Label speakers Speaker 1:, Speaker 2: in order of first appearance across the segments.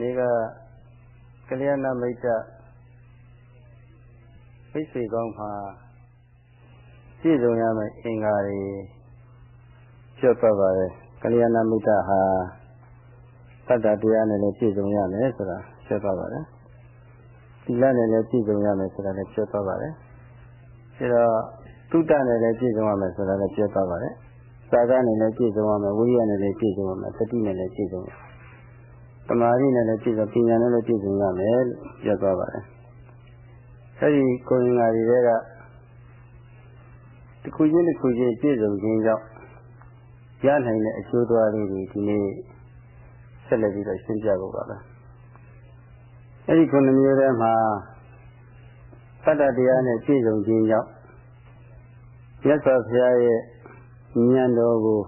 Speaker 1: နေ့ကကလျာဏမိတ်တဖိတ်စေကောင်းမှာပြည့်စုံရမယ့်အင်္ဂါတွေကျွတ်ပတ်ပါတယ်ကလျာဏမိတ်တဟာသတ္တတရားနဲ့လည်းပြည့်စုံရမယ်ဆိုတာကျွတ်ပတ်ပါတယ်သီလနဲ့လည်းပြည့်စုံရမယ်ဆိုတာလည်းကျွတ်ပတ်ပါတယ်ဒါတော့တုတ္တနဲ့လည်းပြည့်စုံရမယ်ဆိုတာလည်းကျွတ်ပတ်ပါတယ်သာသနဲ့လည်းပြည့်စုံရမယ်ဝိရိယနဲ့လည်းပြည့်စုံရမယ်သတိနဲ့လည်းပြည့်စုံရမယ် တမာရီနဲ့လည်းပြည့်စုံပညာနဲ့လည်းပြည့်စုံရမယ်လို့ပြောသွားပါတယ်အဲဒီကိုယ်ငါတွေကတခုချင်းတစ်ခုချင်းပြည့်စုံခြင်းကြောင့်ရနိုင်တဲ့အကျိုးသွားလေးတွေဒီနေ့ဆက်လက်ပြီးတော့ရှင်းပြဖို့ပါပဲအဲဒီခုနှစ်မျိုးထဲမှာသတ္တတရားနဲ့ပြည့်စုံခြင်းကြောင့်မြတ်စွာဘုရားရဲ့ဉာဏ်တော်ကို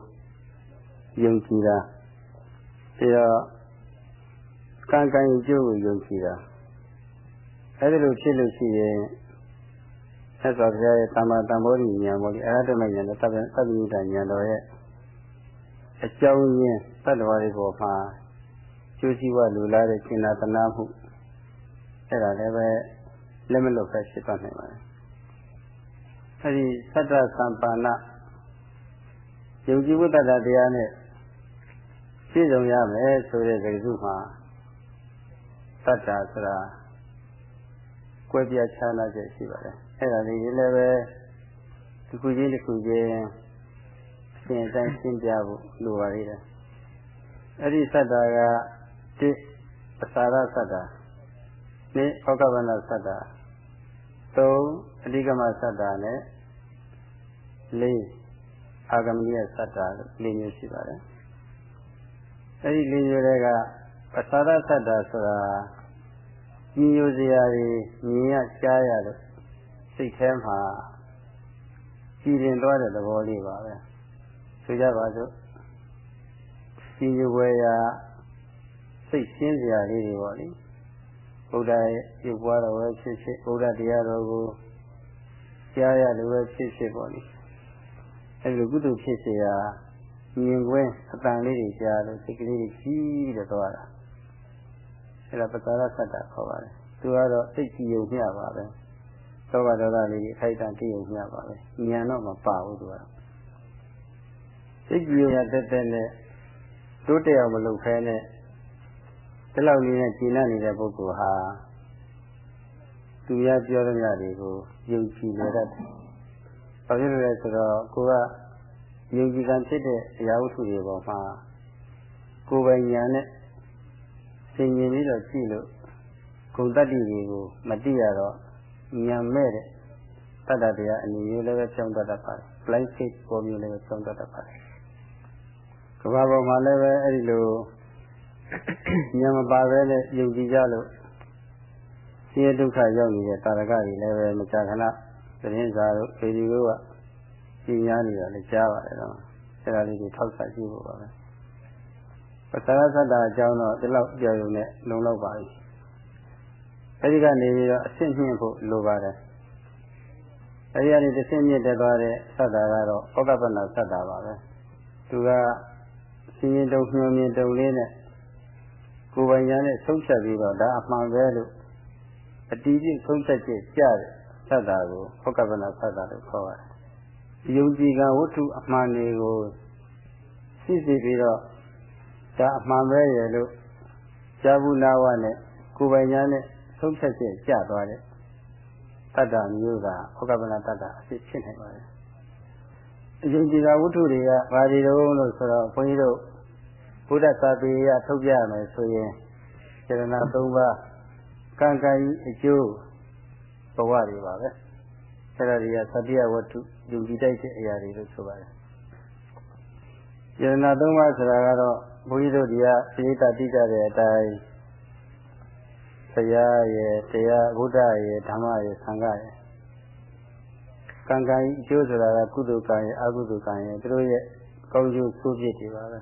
Speaker 1: ယုံကြည်တာပြီးတော့ ကံကံအကျိုးကိုယုံကြည်တာအဲဒီလိုဖြစ်လို့ရှိရင်ဆက်စွာဘုရားရဲ့တမ္မာတမ္မောဓိဉာဏ်ပေါ့ဒီအရဟတမဉာဏ်နဲ့သဗ္ဗသဗ္ဗညုတဉာဏ်တော်ရဲ့အကြောင်းရင်းသတ္တဝါတွေပေါ်မှာကျိုးစီးပွားလူလာတဲ့ရှင်နာတနာမှုအဲ့ဒါလည်းပဲလက်မလွတ်ပဲဖြစ်သွားနိုင်ပါတယ်အဲဒီသတ္တသံပါဏယုံကြည်ဝတ္တတရားနဲ့ပြည့်စုံရမယ်ဆိုတဲ့ကြိစုမှာ တတ္တာဆိုတာကွဲပြားခြားနာချက်ရှိပါတယ်အဲ့ဒါလေးလည်းပဲဒီခုချင်းဒီခုချင်းအစဉ်အတိုင်းရှင်းပြဖို့လိုပါသေးတယ်အဲ့ဒီသတ္တာကတိအစာရသတ္တာနှစ်ဩကဗနသတ္တာသုံးအဓိကမသတ္တာနဲ့လေးအာဂမနိယသတ္တာလေးမျိုးရှိပါတယ်အဲဒီလေးမျိုးတွေက ပသရသတ္တာဆိုတာညီညွတ်စရာတွေမြင်ရကြားရလို့စိတ်ထဲမှာကြည်ရင်သွားတဲ့သဘောလေးပါပဲဆိုကြပါစို့ညီညွတ်ဝယ်ရာစိတ်ရှင်းစရာလေးတွေပေါ့လေဘုရားရဲ့ပြုပွားတော်ပဲဖြစ်ဖြစ်ဘုရားတရားတော်ကိုကြားရလို့ပဲဖြစ်ဖြစ်ပေါ့လေအဲဒီလိုကုသိုလ်ဖြစ်เสียမြင်ကွင်းအတန်လေးတွေကြားလို့စိတ်ကလေးတွေကြီးပြီးတော့သွားတာ အဲဒါပတာရသတ္တခေါ်ပါတယ်သူကတော့စိတ်ကြည်ုံမျှပါပဲသောဘဒေါသလေးတွေအခိုက်အတန့်ကြည်ုံမျှပါပဲဉာဏ်တော့မပါဘူးသူကတော့စိတ်ကြည်ုံရတက်တက်နဲ့တိုးတက်အောင်မလုပ်ခဲနဲ့ဒီလောက်လေးနဲ့ကျင့်နေတဲ့ပုဂ္ဂိုလ်ဟာသူရပြောရမြတွေကိုယုံကြည်နေတတ်တယ်။ဘာဖြစ်လို့လဲဆိုတော့ကိုကယုံကြည်ကံဖြစ်တဲ့အရာဝတ္ထုတွေပေါ်မှာကိုယ်ပိုင်ဉာဏ်နဲ့ သင်ញင်ပြီးတော့ကြည့်လို့ဂုံတတ္တိတွေကိုမသိရတော့ဉာဏ်မဲ့တဲ့တတ္တတရားအနေနဲ့လည်းပဲကြောင်းတတ်တတ်ပါတယ်။ blind faith ပေါ်မျိုးလည်းပဲကြောင်းတတ်တတ်ပါတယ်။ကဘာပေါ်မှာလည်းပဲအဲ့ဒီလိုဉာဏ်မပါဘဲနဲ့ယုံကြည်ကြလို့ဆင်းရဲဒုက္ခရောက်နေတဲ့တာရကတွေလည်းပဲမကြာခဏသတင်းစာတို့ဗီဒီယိုကကြီးများနေတာလည်းကြားပါတယ်တော့အဲဒါလေးတွေထောက်ဆကြည့်ဖို့ပါပဲ ပသရသတ္တာအကြောင်းတော့ဒီလောက်ပြောရုံနဲ့လုံလောက်ပါပြီအဲဒီကနေပြီးတော့အဆင့်မြင့်ဖို့လိုပါတယ်အဲဒီကနေတစ်ဆင့်မြင့်တက်သွားတဲ့သတ္တာကတော့ဩကပ္ပနာသတ္တာပါပဲသူကစင်ရင်တုံညွှန်မြင်တုံလေးနဲ့ကိုယ်ပိုင်ညာနဲ့ဆုံးဖြတ်ပြီးတော့ဒါအမှန်ပဲလို့အတီးပြည့်ဆုံးဖြတ်ချက်ကြတဲ့သတ္တာကိုဟောကပ္ပနာသတ္တာလို့ခေါ်ပါတယ်။ယုံကြည်ကဝတ္ထုအမှန်တွေကိုသိသိပြီးတော့ ဒါအမှန်ပဲရလို့ဇာဘူးနာဝနဲ့ကိုယ်ပိုင်ညာနဲ့ဆုံးဖြတ်ချက်ကြသွားတဲ့တတ္တမျိုးကဟောကပ္ပနာတတ္တအဖြစ်ဖြစ်နေပါတယ်။အယုံကြည်ကဝတ္ထုတွေကဘာတွေတုံးလို့ဆိုတော့ဘုန်းကြီးတို့ဘုဒ္ဓသာပေရထုတ်ပြရမယ်ဆိုရင်စေတနာ၃ပါးကံကံဤအကျိုးဘဝတွေပါပဲအဲ့ဒါတွေကသတိယဝတ္ထုယူကြည်တိုက်တဲ့အရာတွေလို့ဆိုပါတယ်ယရဏသုံးပါးဆိုတာကတော့ ဘုန်းကြီးတို့ဒီကပိဋကတိကြတဲ့အတိုင်းဘုရားရဲ့တရားဘုဒ္ဓရဲ့ဓမ္မရဲ့သံဃာရဲ့ကံကံအကျိုးဆိုတာကကုသိုလ်ကံရဲ့အကုသိုလ်ကံရဲ့သူတို့ရဲ့ကောင်းကျိုးဆိုးပြစ်တွေပါပဲ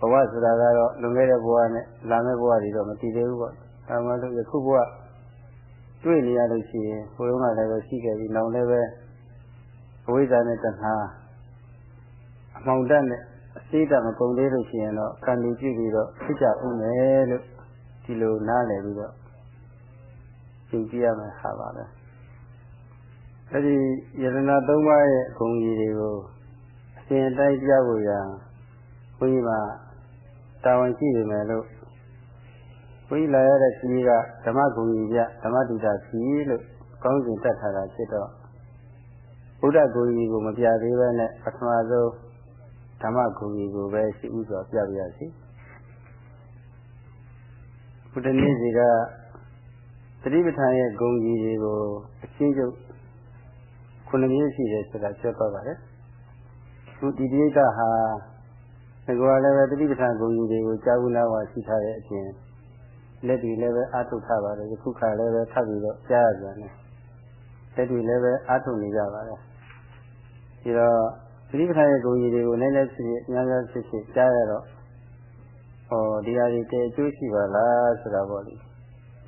Speaker 1: ဘဝဆိုတာကတော့လွန်ခဲ့တဲ့ဘဝနဲ့လာမယ့်ဘဝတွေတော့မတည်သေးဘူးပေါ့ဒါမှလို့ယခုဘဝတွေ့နေရလို့ရှိရင်ဘုရုံးကလည်းပဲရှိခဲ့ပြီးနောက်လည်းပဲအဝိဇ္ဇာနဲ့တဏှာအမှောင်တတ်နဲ့ အစိတ်တမကုန်သေးလို့ရှိရင်တော့ကံလူပြုပြီးတော့ဖြစ်ကြဦးမယ်လို့ဒီလိုနားလည်ပြီးတော့ရှင်းပြရမယ်ဟာပါပဲအဲဒီယရနာ၃ပါးရဲ့ဂုဏ်ကြီးတွေကိုအစဉ်တိုင်းပြဖို့ရန်ဘုန်းကြီးကတာဝန်ရှိနေမယ်လို့ဘုန်းကြီးလာရတဲ့စီကဓမ္မဂုဏ်ကြီးပြဓမ္မတိတာစီလို့ကောင်းစဉ်တက်ထားတာဖြစ်တော့ဘုရားဂုဏ်ကြီးကိုမပြသေးပဲနဲ့ပထမဆုံး ဓမ္မဂုဏ်ကြီးကိုပဲရှိဥစွာပြပြရစီဘုဒ္ဓနေ့စီကသတိပဋ္ဌာန်ရဲ့ဂုဏ်ကြီးတွေကိုအရှင်းချုပ်ခုနှစ်မျိုးရှိတယ်ဆိုတာပြောတော့ပါတယ်သူဒီတိဋ္ဌဟာငကောလည်းပဲသတိပဋ္ဌာန်ဂုဏ်ကြီးတွေကိုကြားဘူးလားဝါရှိထားတဲ့အပြင်လက်တွေလည်းပဲအာထုတ်ထားပါတယ်ခုခါလည်းပဲထပ်ပြီးတော့ကြားရပြန်တယ်လက်တွေလည်းပဲအာထုတ်နေကြပါတယ်ဒီတော့ သတိပဋ္ဌာန်ရဲ့ဂုဏ်ကြီးတွေကိုနည်းနည်းဖြစ်ဖြစ်အများများဖြစ်ဖြစ်ကြားရတော့ဟောဒီဟာတွေတည်အကျိုးရှိပါလားဆိုတာပေါ့လေ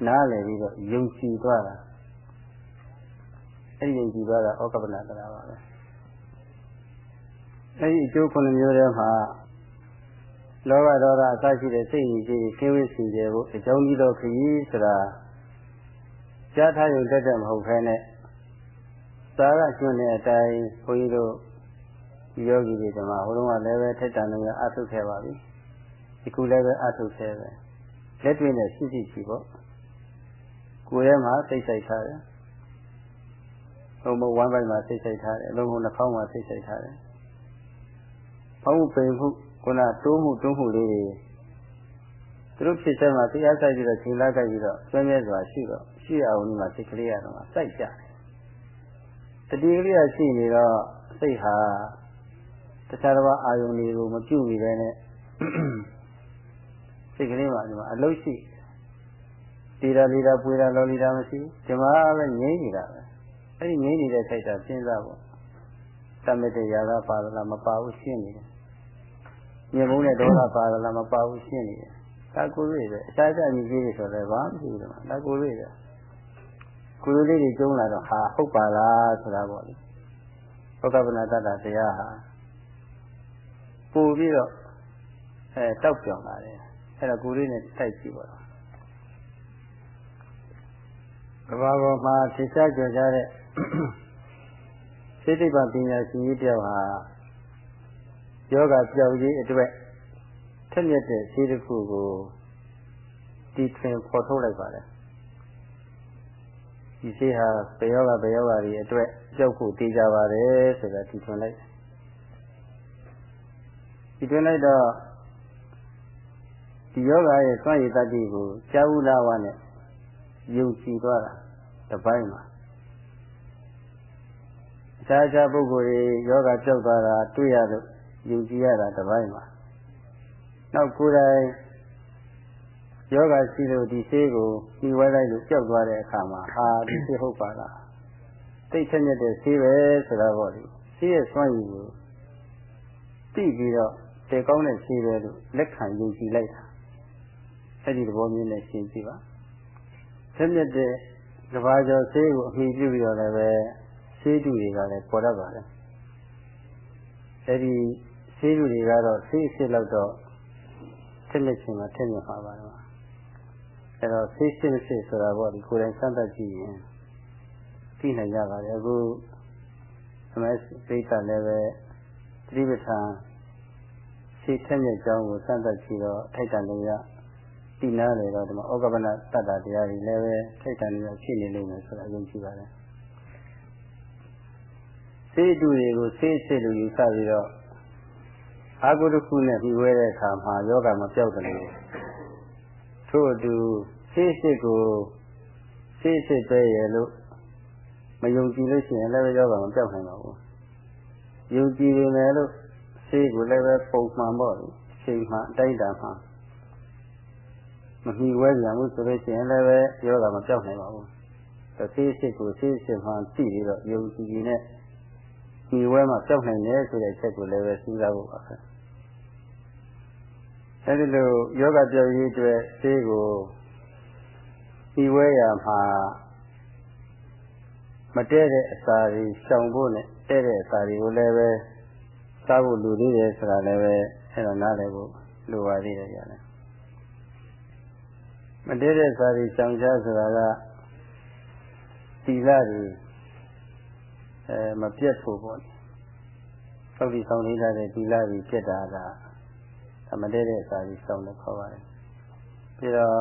Speaker 1: နားလည်ပြီးတော့ယုံကြည်သွားတာအဲ့ဒီယုံကြည်သွားတာဩကပ္ပနာတရားပါပဲအဲ့ဒီအကျိုးခုနှစ်မျိုးထဲမှာလောဘဒေါသအစရှိတဲ့စိတ်ကြီးကြီးကင်းဝေးစီတယ်ဖို့အကြောင်းကြီးတော့ခရီးဆိုတာကြားထားရုံတက်တဲ့မဟုတ်ဘဲနဲ့သာရကျွန်းတဲ့အတိုင်းဘုန်းကြီးတို့ ယောဂီတွေဓမ္မဟိုတုန်းကလည်းပဲထက်တန်လုံးအထုတ်ခဲ့ပါပြီဒီခုလည်းပဲအထုတ်ခဲ့ပဲလက်တွေ့နဲ့ရှိရှိရှိပေါ့ကိုယ်ထဲမှာစိတ်ဆိုင်ထားတယ်ဘုံဘဝမ်းပိုင်းမှာစိတ်ဆိုင်ထားတယ်အလုံးစုံနှာခေါင်းမှာစိတ်ဆိုင်ထားတယ်ဘောင်းပိန်မှုခုနတိုးမှုတွန်းမှုလေးတွေသူတို့ဖြစ်ချက်မှာတရားဆိုင်ပြီးတော့ခြေလာကြိုက်ပြီးတော့ဆွဲမြဲစွာရှိတော့ရှိအောင်ဒီမှာစိတ်ကလေးရတော့စိုက်ကြတယ်တတိကလေးရရှိနေတော့စိတ်ဟာ တခြားတစ်ပါးအာယုန်တွေကိုမပြုတ်ပြီးပဲနဲ့စိတ်ကလေးမှာဒီမှာအလုရှိတီတာလီတာပွေတာလောလီတာမရှိဒီမှာပဲငြိမ့်နေတာပဲအဲ့ဒီငြိမ့်နေတဲ့စိတ်ဓာတ်စဉ်းစားဖို့တမတေရာသာပါလားမပါဘူးရှင်းနေတယ်မြေမုန်းတဲ့ဒေါသပါလားမပါဘူးရှင်းနေတယ်ဒါကိုရွေ့ပဲအခြားခြားမြည်ကြီးတွေဆိုတော့ဘာမှမရှိဘူးတော့ဒါကိုရွေ့ပဲကိုယ်လေးတွေကျုံလာတော့ဟာဟုတ်ပါလားဆိုတာပေါ့လေဘုက္ကပနာတတ္တတရားဟာ ပို့ပြီးတော့အဲတောက်ပြောင်လာတယ်အဲ့တော့ကိုယ်လေးနဲ့တိုက်ကြည့်ပါတော့ကဘာပေါ်မှာထိရှားကြကြတဲ့စိတ္တိပပညာရှင်ကြီးတယောက်ဟာယောဂပြောက်ရေးအတွက်ထက်မြက်တဲ့ရှိတစ်ခုကိုတီထွင်ဖော်ထုတ်လိုက်ပါတယ်ဒီရှိဟာဘယ်ယောဂဘယ်ယောဂတွေအတွက်ကြောက်ဖို့တည်ကြပါတယ်ဆိုတာတီထွင်လိုက် တီထွင်လိုက်တော့ဒီယောဂရဲ့စွန့်ရည်တတိကိုကြာဝလာဝနဲ့ယုံကြည်သွားတာတပိုင်းမှာအခြားခြားပုဂ္ဂိုလ်တွေယောဂကြောက်သွားတာတွေ့ရလို့ယုံကြည်ရတာတပိုင်းမှာနောက်ကိုယ်တိုင်ယောဂရှိလို့ဒီဆေးကိုပြီးဝဲလိုက်လို့ကြောက်သွားတဲ့အခါမှာဟာဒီဆေးဟုတ်ပါလားသိချက်မြတ်တဲ့ဆေးပဲဆိုတာပေါ့လေဆေးရဲ့စွမ်းရည်ကိုသိပြီးတော့ တေကောင်းတဲ့ဆေးပဲလို့လက်ခံယုံကြည်လိုက်တာအဲ့ဒီသဘောမျိုးနဲ့ရှင်းကြည့်ပါဆက်မြတ်တဲ့ကဘာကျော်ဆေးကိုအမိပြုပြီးတော့လည်းပဲဆေးတူတွေကလည်းပေါ်တတ်ပါတယ်အဲ့ဒီဆေးတူတွေကတော့ဆေးအစ်လောက်တော့ထက်မြက်ခြင်းမှာထက်မြက်ပါပါတော့အဲ့တော့ဆေးစစ်စစ်ဆိုတာပေါ့ဒီကိုယ်တိုင်စမ်းသပ်ကြည့်ရင်သိနိုင်ကြပါတယ်အခုအမေစိတ်ကလည်းပဲသတိပဋ္ဌာန် ဆေးထက်မြက်ကြောင်းကိုစမ်းသပ်ကြည့်တော့ထိုက်တန်လို့ရသိနာလေတော့ဒီမှာဩကပနတတ္တတရားကြီးလည်းပဲထိုက်တန်လို့ဖြစ်နေလိမ့်မယ်ဆိုတာယုံကြည်ပါတယ်ဆေးတူတွေကိုဆေးစစ်လို့ယူဆပြီးတော့အာဟုတခုနဲ့ပြီးဝဲတဲ့အခါမှာယောဂမပြောက်တယ်လို့ထို့အတူဆေးစစ်ကိုဆေးစစ်ပဲရလို့မယုံကြည်လို့ရှိရင်လည်းယောဂမပြောက်နိုင်ပါဘူးယုံကြည်နေတယ်လို့ ဆေးကိုလည်းပဲပုံမှန်ပေါ့လေချိန်မှအတိုင်းတာမှမမီဝဲပြန်ဘူးဆိုလို့ရှိရင်လည်းပဲယောဂမပြောက်နိုင်ပါဘူးဆေးစစ်ကိုဆေးစစ်မှကြည့်ပြီးတော့ယုံကြည်နေဒီဝဲမှာပြောက်နိုင်တယ်ဆိုတဲ့ချက်ကိုလည်းပဲစဉ်းစားဖို့ပါပဲအဲဒီလိုယောဂပြောက်ရေးအတွက်ဆေးကိုဒီဝဲရမှာမတည့်တဲ့အစာတွေရှောင်ဖို့နဲ့တည့်တဲ့အစာတွေကိုလည်းပဲ စားဖို့လူသေးတယ်ဆိုတာလည်းပဲအဲ့တော့နားလည်ဖို့လိုပါသေးတယ်ရတယ်မတည့်တဲ့စာရီရှောင်ရှားဆိုတာကသီလတွေအဲမပြတ်ဖို့ပေါ့စောက်ပြီးဆောင်နေကြတဲ့သီလတွေပြတ်တာကမတည့်တဲ့စာရီရှောင်လို့ခေါ်ပါတယ်ပြီးတော့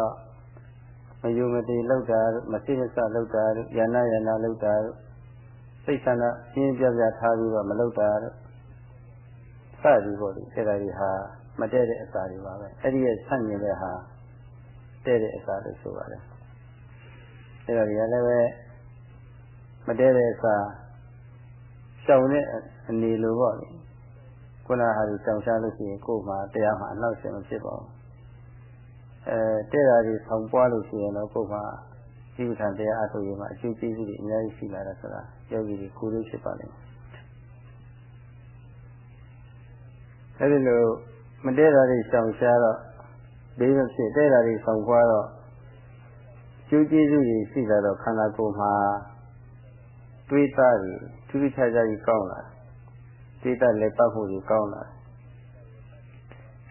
Speaker 1: မယုံမတည်လောက်တာမစိမစလောက်တာယန္နာယန္နာလောက်တာစိတ်ဆန္ဒပြင်းပြပြထားပြီးတော့မလောက်တာ စသည်ပေါ့လေအဲ့ဒါတွေဟာမတည့်တဲ့အစာတွေပါပဲအဲ့ဒီရဲ့ဆန့်ကျင်တဲ့ဟာတဲ့တဲ့အစာလို့ဆိုပါတယ်အဲ့ဒါတွေကလည်းပဲမတည့်တဲ့အစာရှောင်တဲ့အနေလိုပေါ့လေခုနဟာဒီရှောင်ရှားလို့ရှိရင်ကိုယ်မှာတရားမှာအနောက်ဆင်မဖြစ်ပါဘူးအဲတဲ့တာတွေဆောင်ပွားလို့ရှိရင်တော့ကိုယ်မှာဒီဥထာတရားအထုရမှာအကျိုးကျေးဇူးတွေအများကြီးရှိလာတာဆိုတာယောဂီတွေကိုယ်လို့ဖြစ်ပါလိမ့်မယ် အဲဒီလိုမတည့်တာတွေရှောင်ရှားတော့ဘေးမဖြစ်တဲ့တာတွေဆောင်ပွားတော့ကျိုးကျေးဇူးတွေရှိလာတော့ခန္ဓာကိုယ်မှာတွေးသားတွေထူးထူးခြားခြားကြီးကောင်းလာတွေးသားလက်ပတ်မှုတွေကောင်းလာ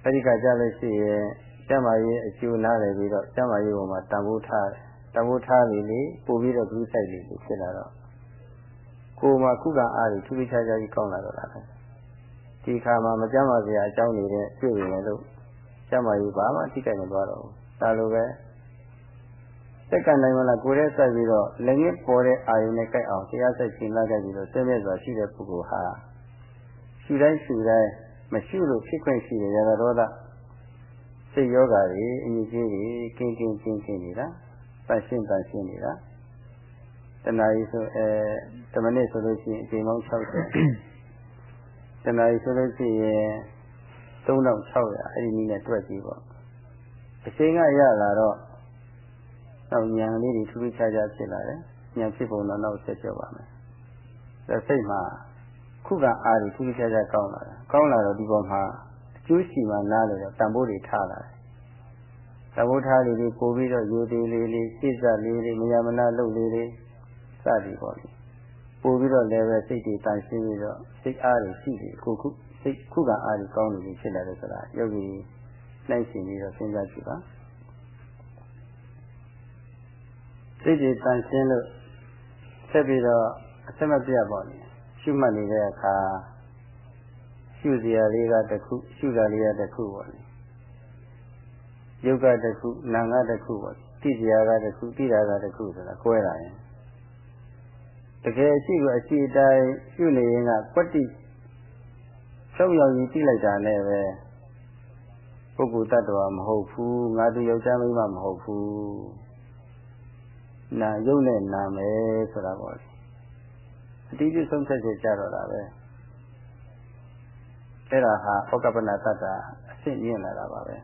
Speaker 1: အဲဒီကကြလို့ရှိရင်ကျမ်းမာရေးအကျိုးနားလည်ပြီးတော့ကျမ်းမာရေးပေါ်မှာတန်ဖိုးထားတယ်တန်ဖိုးထားလေလေပို့ပြီးတော့ဂရုစိုက်လေလေဖြစ်လာတော့ကိုယ်မှာခုခံအားတွေထူးထူးခြားခြားကြီးကောင်းလာတော့တာပဲ ဒီခါမှာမကျမ်းမာစရာအကြောင်းတွေနဲ့တွေ့ရင်လည်းကျမ်းမာရေးဘာမှထိခိုက်မသွားတော့ဘူးဒါလိုပဲစက္ကန့်တိုင်းမှာကိုယ်ရဲ့စိုက်ပြီးတော့လက်ငင်းပေါ်တဲ့အာရုံနဲ့ကြိုက်အောင်တရားစိုက်ရှင်းလာခဲ့ပြီးတော့စိတ်မြတ်စွာရှိတဲ့ပုဂ္ဂိုလ်ဟာရှူတိုင်းရှူတိုင်းမရှုလို့ဖြစ်ခွင့်ရှိတဲ့ရတရောဒစိတ်ယောဂါတွေအမြင့်ကြီးတွေကင်းကင်းချင်းချင်းနေတာတန်ရှင်းတန်ရှင်းနေတာတဏှာကြီးဆိုအဲတမနစ်ဆိုလို့ရှိရင်အချိန်ပေါင်း60 တဏှာကြီးဆိုလို့ရှိရင်3600အဲ့ဒီနည်းနဲ့တွက်ကြည့်ပေါ့အချိန်ကရလာတော့နောက်ဉာဏ်လေးတွေထူးထူးခြားခြားဖြစ်လာတယ်ဉာဏ်ဖြစ်ပုံတော့နောက်ဆက်ပြောပါမယ်ဒါစိတ်မှာခုခံအားတွေထူးထူးခြားခြားကောင်းလာတယ်ကောင်းလာတော့ဒီပေါ်မှာအကျိုးရှိမှနားလေတော့တန်ဖိုးတွေထားလာတယ်တန်ဖိုးထားလေးတွေပို့ပြီးတော့ယူသေးလေးလေးစိတ်ဆက်လေးလေးမယမနာလုပ်လေးလေးစသည်ပေါ့လေ ပို့ပြီးတော့လည်းပဲစိတ်တွေတန်ရှင်းပြီးတော့စိတ်အားတွေရှိတယ်ခုခုစိတ်ခုခံအားတွေကောင်းနေပြီဖြစ်လာတယ်ဆိုတာယောဂီနိုင်ရှင်ပြီးတော့စဉ်းစားကြည့်ပါစိတ်တွေတန်ရှင်းလို့ဆက်ပြီးတော့အဆက်မပြတ်ပါဘူးရှုမှတ်နေတဲ့အခါရှုစရာလေးကတစ်ခုရှုတာလေးကတစ်ခုပေါ့လေယုတ်ကတစ်ခုနာငါတစ်ခုပေါ့တိစရာကတစ်ခုတိတာကတစ်ခုဆိုတာကွဲလာရင် တကယ်ရှိကိုအရှိတိုင်းရှုနေရင်ကပတ္တိဆုံးရောက်ရင်ကြည့်လိုက်တာနဲ့ပဲပုဂ္ဂိုလ်တ attva မဟုတ်ဘူးငါတို့ယောက်ျားမိန်းမမဟုတ်ဘူးနာယုတ်နဲ့နာမယ်ဆိုတာပေါ့အတိအကျဆုံးဖြတ်ချက်ကြတော့တာပဲအဲ့ဒါဟာဩကပနာတ္တာအစ်င့်မြင့်လာတာပါပဲ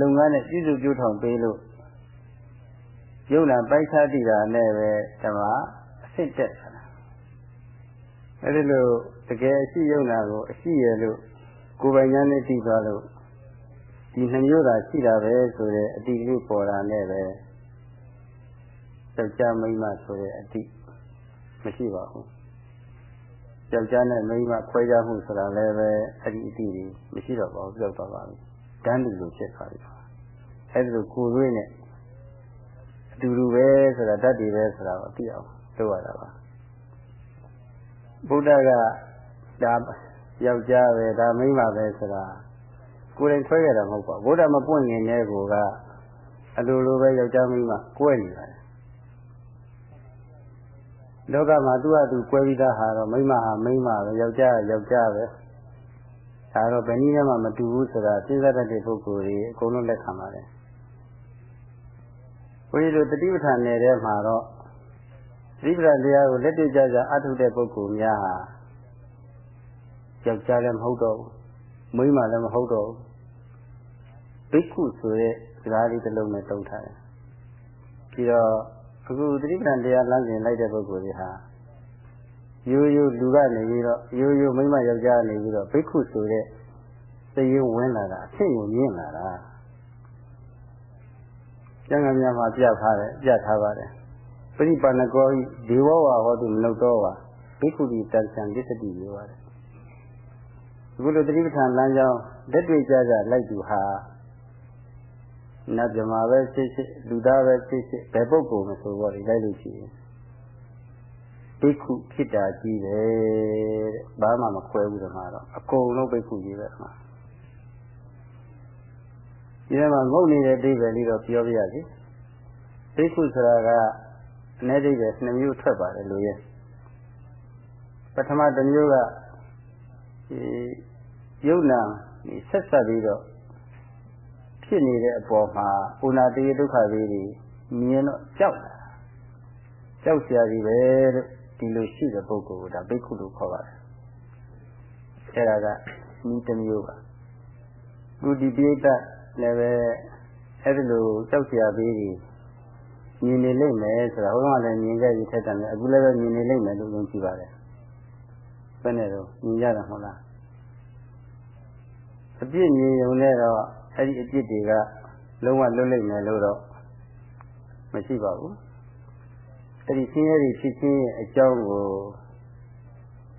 Speaker 1: လုပ်ငန်းနဲ့ပြည့်စုံကြိုးထောင်ပေးလို့ယုံနာပိုက်စားတည်တာနဲ့ပဲဓမ္မ အစ်င့်တက်တာအဲ့ဒီလိုတကယ်အရှိယုံနာကိုအရှိရလို့ကိုယ်ပိုင်ဉာဏ်နဲ့သိသွားလို့ဒီနှမျိုးသာရှိတာပဲဆိုတဲ့အတိလေးပေါ်တာနဲ့ပဲယောက်ျားမိန်းမဆိုတဲ့အတိမရှိပါဘူးယောက်ျားနဲ့မိန်းမခွဲခြားမှုဆိုတာလည်းပဲအဲ့ဒီအတိတွေမရှိတော့ပါဘူးပြောက်သွားပါပြီတန်းတူလိုဖြစ်သွားပြီအဲ့ဒီလိုကိုယ်ရွေးနဲ့အတူတူပဲဆိုတာတတ်တည်ပဲဆိုတာကိုသိအောင် လုပ်ရတာပါဘုရားကဒါယောက်ျားပဲဒါမိန်းမပဲဆိုတာကိုယ်တိုင်ခွဲရတာမဟုတ်ပါဘူးဘုရားမပွင့်ခင်တည်းကအလိုလိုပဲယောက်ျားမိန်းမကွဲနေပါတယ်လောကမှာသူ့အတူကွဲပြီးသားဟာတော့မိန်းမဟာမိန်းမပဲယောက်ျားယောက်ျားပဲဒါတော့ဘယ်နည်းမှမတူဘူးဆိုတာစဉ်းစားတတ်တဲ့ပုဂ္ဂိုလ်တွေအကုန်လုံးလက်ခံပါတယ်ဘုရားတို့တတိပဋ္ဌာန်နယ်ထဲမှာတော့ သတိပဋ္ဌာန်တရားကိုလက်တွေ့ကြကြအထုတဲ့ပုဂ္ဂိုလ်များဟာယောက်ျားလည်းမဟုတ်တော့ဘူးမိန်းမလည်းမဟုတ်တော့ဘူးဘိက္ခုဆိုတဲ့စကားလေးတစ်လုံးနဲ့တုံးထားတယ်ပြီးတော့အခုသတိပ္ပံတရားလမ်းစဉ်လိုက်တဲ့ပုဂ္ဂိုလ်တွေဟာရိုးရိုးလူကနေပြီးတော့ရိုးရိုးမိမယောက်ျားနေပြီးတော့ဘိက္ခုဆိုတဲ့သိရင်ဝင်လာတာအဖြစ်ကိုမြင်လာတာကျန်ကများမှာပြထားတယ်ပြထားပါတယ် ပရိပါဏကောဤဒေဝဝဟောတုမနုဿောဝါဘိက္ခုတိတန်ဆံဒစ္စတိပြောပါတယ်အခုလိုတတိပဋ္ဌာန်လမ်းကြောင်းလက်တွေ့ကြကြလိုက်သူဟာနတ်မြမာပဲဖြစ်ဖြစ်လူသားပဲဖြစ်ဖြစ်ဘယ်ပုဂ္ဂိုလ်မဆိုတော့လိုက်လို့ရှိရင်ဘိက္ခုဖြစ်တာကြီးတယ်တဲ့ဘာမှမခွဲဘူးဓမ္မတော့အကုန်လုံးဘိက္ခုကြီးပဲဓမ္မဒီထဲမှာငုတ်နေတဲ့အိဗယ်လေးတော့ပြောပြရစီဘိက္ခုဆိုတာက အ내အိဗယ်နှစ်မျိုးထွက်ပါတယ်လို့ရဲ့ပထမတစ်မျိုးကဒီယုံနာဆက်ဆက်ပြီးတော့ဖြစ်နေတဲ့အပေါ်မှာဥနာတေဒုက္ခလေးတွေမြင်တော့ကြောက်တာကြောက်စရာကြီးပဲလို့ဒီလိုရှိတဲ့ပုဂ္ဂိုလ်ကိုဒါဘိက္ခုလို့ခေါ်ပါတယ်အဲဒါကဤတစ်မျိုးပါဘုဒ္ဓပိဋကလည်းပဲအဲ့ဒီလိုကြောက်စရာလေးတွေ မြင်နေလိမ့်မယ်ဆိုတာဟိုကလည်းမြင်ခဲ့ပြီးထက်တယ်အခုလည်းပဲမြင်နေလိမ့်မယ်လို့ယုံကြည်ပါတယ်ဘယ်နဲ့တော့မြင်ကြတာမဟုတ်လားအပြစ်မြင်ုံနဲ့တော့အဲ့ဒီအပြစ်တွေကလုံးဝလွတ်လိမ့်မယ်လို့တော့မရှိပါဘူးအဲ့ဒီဆင်းရဲတွေဖြစ်ခြင်းရဲ့အကြောင်းကို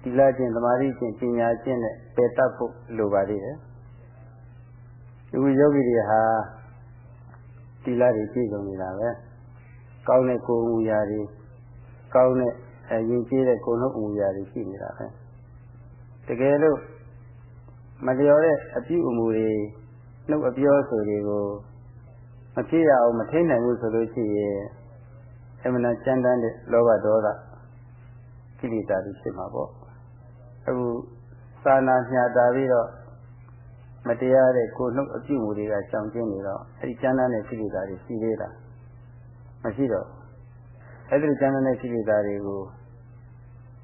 Speaker 1: ဒီလာခြင်းသမာဓိခြင်းပညာခြင်းနဲ့ပယ်တတ်ဖို့လိုပါသေးတယ်ဒီယောဂီတွေဟာဒီလာတွေပြည့်စုံနေတာပဲ ကောင်းတဲ့ကိုယ်မူရာတွေကောင်းတဲ့အရင်ကျေးတဲ့ကိုယ်လုံးအမူအရာတွေရှိနေတာပဲတကယ်လို့မလျော်တဲ့အပြုအမူတွေနှုတ်အပြောဆိုတွေကိုမဖြစ်ရအောင်မထိနိုင်ဘူးဆိုလို့ရှိရင်အမှန်တန်ကြမ်းတမ်းတဲ့လောဘဒေါသကိလေသာတွေဖြစ်မှာပေါ့အခုသာနာညှာတာပြီးတော့မတရားတဲ့ကိုယ်နှုတ်အပြုအမူတွေကကြောင်ကျင်းနေတော့အဲဒီကြမ်းတမ်းတဲ့ကိလေသာတွေရှိသေးတာ မရှိတော့အဲဒီကြမ်းတမ်းတဲ့ကိလေသာတွေကို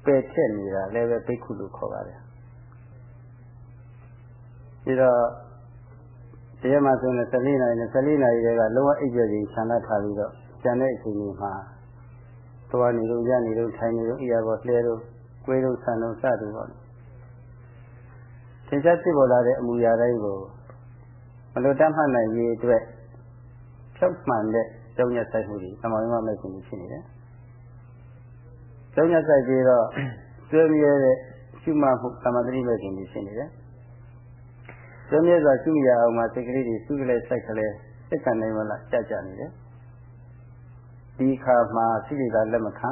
Speaker 1: ပယ်ထက်နေတာလည်းပဲဘိက္ခုလို့ခေါ်ပါတယ်ပြီးတော့တရားမှာဆိုရင်14နာရီနဲ့14နာရီတွေကလုံးဝအိပ်ပျော်ခြင်းဆန္ဒထားပြီးတော့ကျန်တဲ့အချိန်တွေမှာသွားနေလို့ရနေလို့ထိုင်နေလို့အရာပေါ်လှဲလို့ကိုယ်လို့ဆန်လို့စသည်ပေါ့သင်္ချာဖြစ်ပေါ်လာတဲ့အမူအရာတိုင်းကိုမလွတ်တမ်းမှတ်နိုင်ရေးအတွက်ဖြောက်မှန်တဲ့ ကြောင်းရဆိုင်မှုတွေအမှန်မှန်မဲ့ခြင်းဖြစ်နေတယ်။ကြောင်းရဆိုင်ပြီးတော့ကျွေးမြဲတဲ့ရှုမှတ်မှုသမထတိမဲ့ခြင်းဖြစ်နေတယ်။ကျုံးမြဲစွာရှုရအောင်မှာစိတ်ကလေးတွေစုကလေးစိုက်ကလေးစိတ်ခံနိုင်မလားကြကြနေတယ်ဒီခါမှာစိရိတာလက်မခံ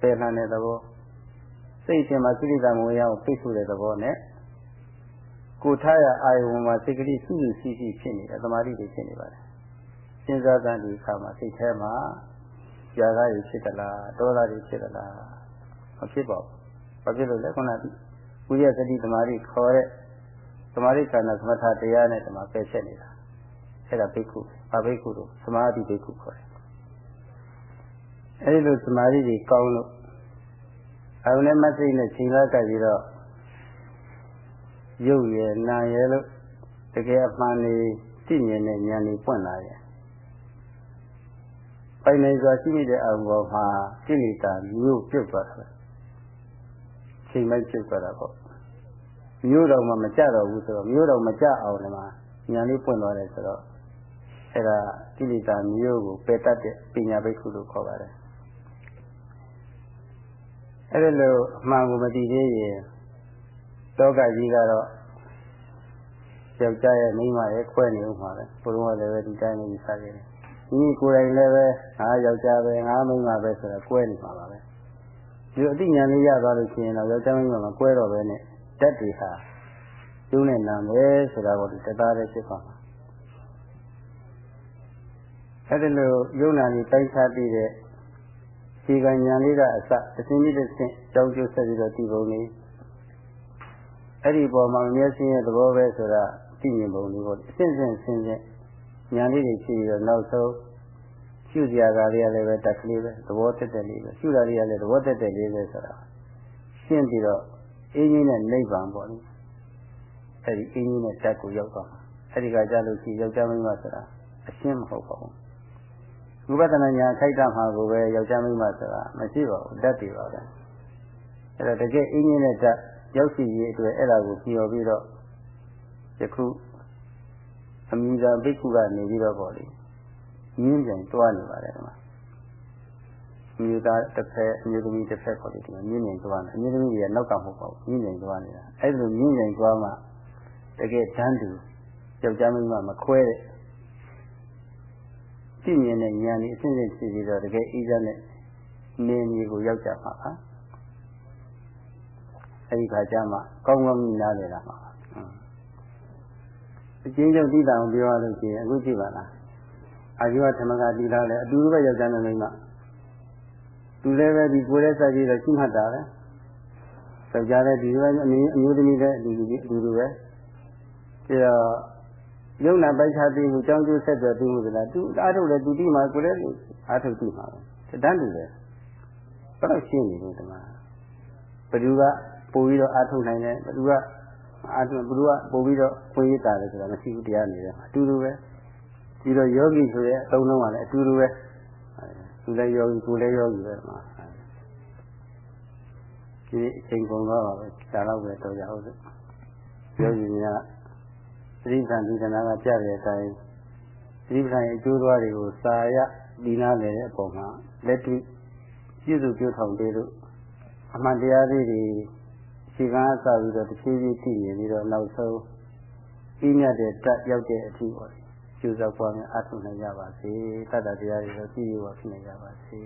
Speaker 1: ပယ်လှန်တဲ့သဘောစိတ်ရှင်မှာစိရိတာမဝင်အောင်ပိတ်ဆို့တဲ့သဘောနဲ့ကိုထားရအာယုံမှာစိတ်ကလေးစုစုစည်းစည်းဖြစ်နေတယ်သမာဓိတွေဖြစ်နေပါတယ် စဉ်းစားတဲ့ဒီခါမှာစိတ်ထဲမှာຢာကတွေဖြစ်သလားဒေါသတွေဖြစ်သလားမဖြစ်ပါဘူးဘာဖြစ်လို့လဲခုနကဝိရသတိသမာဓိခေါ်တဲ့သမာဓိခန္ဓာသမထတရားနဲ့ဒီမှာပယ်ချက်နေတာအဲ့ဒါဘိက္ခုအဘိက္ခုတို့သမာဓိဘိက္ခုခေါ်တယ်အဲ့ဒီလိုသမာဓိကြီးကောင်းလို့အရုံနဲ့မသိနဲ့ချိန်လာကြပြီးတော့ရုပ်ရယ်နာရယ်လို့တကယ်အမှန်လေးသိမြင်တဲ့ဉာဏ်လေးပွင့်လာရဲ့ ပိုင်နိုင်စွာရှိမိတဲ့အောင်ပေါ်မှာကိလေသာမျိုးပြုတ်သွားတယ်ချိန်မိုက်ပြုတ်သွားတာပေါ့မျိုးတော်မှမကြတော့ဘူးဆိုတော့မျိုးတော်မကြအောင်လည်းမှာဉာဏ်လေးပွင့်သွားတယ်ဆိုတော့အဲ့ဒါကိလေသာမျိုးကိုပယ်တတ်တဲ့ပညာဘိက္ခုလို့ခေါ်ပါတယ်အဲ့ဒါလို့အမှန်ကိုမသိသေးရင်တောကကြီးကတော့ယောက်ျားရဲ့မိန်းမရဲ့ခွဲနေဥမှာပဲဘုရုံးကလည်းပဲဒီတိုင်းလေးစားခဲ့တယ် ဒီကိုယ်တိုင်လည်းပဲငါယောက်ျားပဲငါမိန်းမပဲဆိုတာကွဲနေမှာပါပဲဒီအသိဉာဏ်လေးရသွားလို့ရှိရင်တော့ယောက်ျားမိန်းမမကွဲတော့ပဲနဲ့ဓာတ်တွေဟာကျုံးနဲ့နာမယ်ဆိုတာကိုဒီတသားလေးဖြစ်ပါမှာအဲ့ဒါလို့ယုံနာကြီးတိုင်းခြားပြီးတဲ့ဒီကညာလေးကအစအစင်းကြီးတစ်ဆင့်ကြောင်းကျိုးဆက်ပြီးတော့ဒီပုံလေးအဲ့ဒီပေါ်မှာမျက်စိရဲ့သဘောပဲဆိုတာသိမြင်ပုံလေးပေါ့အစင်းစင်းစင်းစ င်းညာလေးတွေရှိပြီးတော့နောက်ဆုံးရှုစရာကလေးကလည်းပဲတက်ကလေးပဲသဘောတက်တက်လေးပဲရှုတာလေးကလည်းသဘောတက်တက်လေးပဲဆိုတာရှင်းပြီးတော့အင်းကြီးနဲ့နိဗ္ဗာန်ပေါ့လေအဲ့ဒီအင်းကြီးနဲ့ဓာတ်ကိုရောက်သွားအဲ့ဒီကကြလို့ရှိယောက်ျားမိန်းမဆိုတာအရှင်းမဟုတ်ပါဘူးဝိပဿနာညာခိုက်တာမှာကိုပဲယောက်ျားမိန်းမဆိုတာမရှိပါဘူးဓာတ်တွေပါပဲအဲ့ဒါတကယ်အင်းကြီးနဲ့ဓာတ်ရောက်ရှိရေးအတွက်အဲ့ဒါကိုပြောပြီးတော့ယခု အမိသာဘိက္ခုကနေပြီးတော့ပေါ့လေညင်းပြန်တွားနေပါတယ်ကွာမြို့သားတစ်ဖက်အမျိုးသမီးတစ်ဖက်ခေါ်တယ်ဒီမှာမြင့်မြင့်သွားတယ်အမျိုးသမီးတွေကနောက်ကမဟုတ်ပါဘူးမြင့်မြင့်သွားနေတာအဲ့လိုမြင့်မြင့်သွားမှတကယ်တန်းတူယောက်ျားမိန်းမမခွဲတဲ့ကြည့်မြင်တဲ့ဉာဏ်ကြီးအစဉ်စဉ်ဖြစ်ပြီးတော့တကယ်အေးချမ်းတဲ့နေမြေကိုရောက်ကြမှာပါအဲဒီခါကျမှကောင်းကောင်းကြီးနားလည်လာမှာပါ အချင်းချင်းတိတာအောင်ပြောရလို့ရှိရင်အခုကြည့်ပါလားအာဇီဝဓမ္မကတိလာလဲအတူတူပဲယောက်ျားနဲ့မိန်းမသူလည်းပဲဒီကိုယ်ရဲ့စကြည့်တော့ရှိမှတ်တာပဲယောက်ျားလည်းဒီလိုအမျိုးအမျိုးသမီးလည်းအတူတူအတူတူပဲပြီးတော့ယုံနာပိုက်ချသိမှုကြောင်းကျိုးဆက်သွယ်သိမှုဆိုတာသူအားထုတ်လည်းသူတိမှာကိုယ်လည်းအားထုတ်သိမှာပဲတန်းတူတယ်ဘယ်တော့ရှင်းနေလို့ဒီမှာဘယ်သူကပို့ပြီးတော့အားထုတ်နိုင်တယ်ဘယ်သူက အားထုတ်ဘယ်သူကပို့ပြီးတော့ခွင့်ရတာလဲဆိုတာမရှိဘူးတရားနေတယ်အတူတူပဲပြီးတော့ယောဂီဆိုရဲ့အသုံးလုံးကလည်းအတူတူပဲသူလည်းယောဂီကိုယ်လည်းယောဂီပဲမှာဒီအချိန်ကုန်တော့ပါပဲဒါတော့ပဲတော့ရအောင်စို့ယောဂီများသတိပ္ပံဒီကနာကပြတဲ့အတိုင်းသတိပ္ပံရဲ့အကျိုးသွားတွေကိုစာရဒီနာလေတဲ့အပေါ်မှာလက်တွေ့ပြည့်စုံပြထောင်ပေးလို့အမှန်တရားလေးတွေ ခြေကန်းအစပြီးတော့တစ်ဖြည်းဖြည်းတည်နေပြီးတော့နောက်ဆုံးပြီးမြတ်တဲ့တက်ရောက်တဲ့အထိပေါ့ကျူဇောက်ပွားများအထုနိုင်ကြပါစေတတ္တတရားတွေတော့ပြည့်ဝဖြစ်နိုင်ကြပါစေ